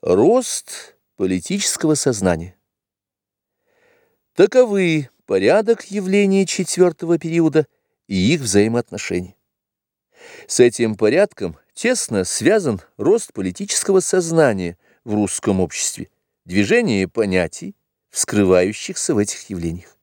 Рост политического сознания. Таковы порядок явлений четвертого периода и их взаимоотношения. С этим порядком тесно связан рост политического сознания в русском обществе, движение понятий, вскрывающихся в этих явлениях.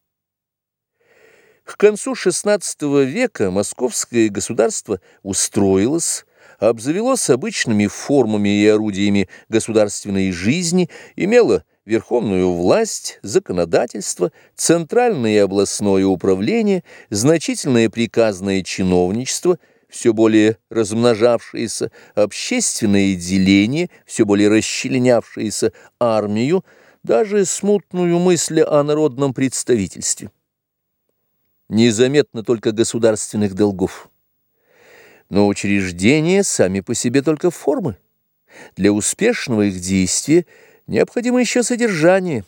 К концу XVI века московское государство устроилось, обзавелось обычными формами и орудиями государственной жизни, имело верховную власть, законодательство, центральное и областное управление, значительное приказное чиновничество, все более размножавшееся, общественное деление, все более расчленявшееся армию, даже смутную мысль о народном представительстве. Незаметно только государственных долгов но учреждения сами по себе только формы. Для успешного их действия необходимо еще содержание,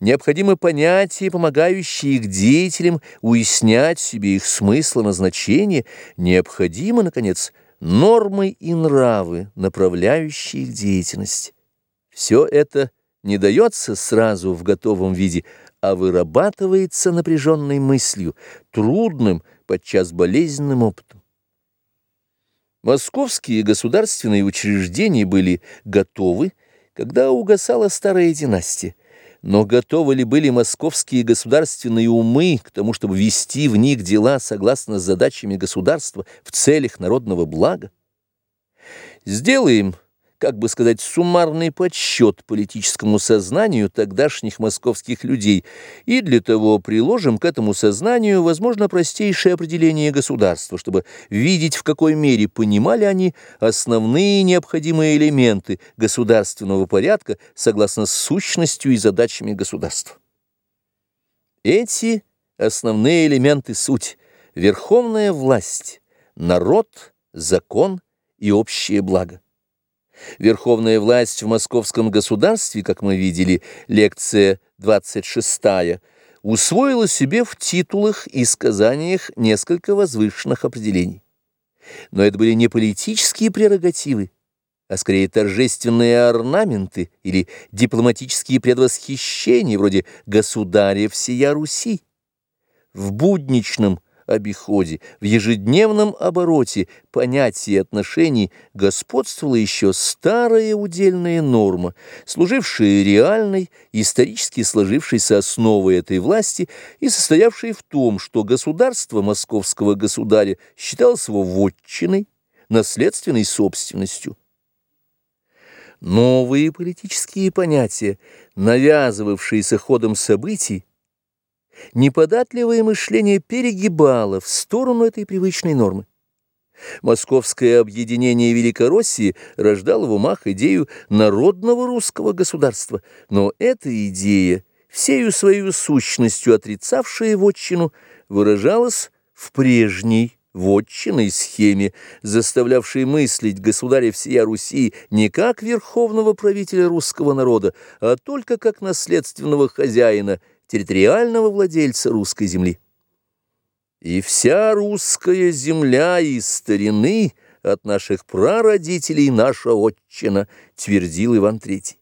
необходимы понятия, помогающие их деятелям уяснять себе их смысл и назначение, необходимы, наконец, нормы и нравы, направляющие их деятельность. Все это не дается сразу в готовом виде, а вырабатывается напряженной мыслью, трудным, подчас болезненным опытом. Московские государственные учреждения были готовы, когда угасала старая династия. Но готовы ли были московские государственные умы к тому, чтобы вести в них дела согласно с задачами государства в целях народного блага? Сделаем как бы сказать, суммарный подсчет политическому сознанию тогдашних московских людей, и для того приложим к этому сознанию, возможно, простейшее определение государства, чтобы видеть, в какой мере понимали они основные необходимые элементы государственного порядка согласно сущностью и задачами государства. Эти основные элементы суть – верховная власть, народ, закон и общее благо. Верховная власть в московском государстве, как мы видели, лекция 26 усвоила себе в титулах и сказаниях несколько возвышенных определений. Но это были не политические прерогативы, а скорее торжественные орнаменты или дипломатические предвосхищения вроде «государя всея Руси». В будничном обиходе, в ежедневном обороте понятий и отношений господствовала еще старая удельная норма, служившая реальной, исторически сложившейся основой этой власти и состоявшая в том, что государство московского государя считалось его вотчиной, наследственной собственностью. Новые политические понятия, навязывавшиеся ходом событий, неподатливое мышление перегибало в сторону этой привычной нормы. Московское объединение Великороссии рождало в умах идею народного русского государства, но эта идея, всею своей сущностью отрицавшая вотчину, выражалась в прежней вотчиной схеме, заставлявшей мыслить государя всея Руси не как верховного правителя русского народа, а только как наследственного хозяина – территориального владельца русской земли. И вся русская земля из старины от наших прародителей наша отчина, твердил Иван Третий.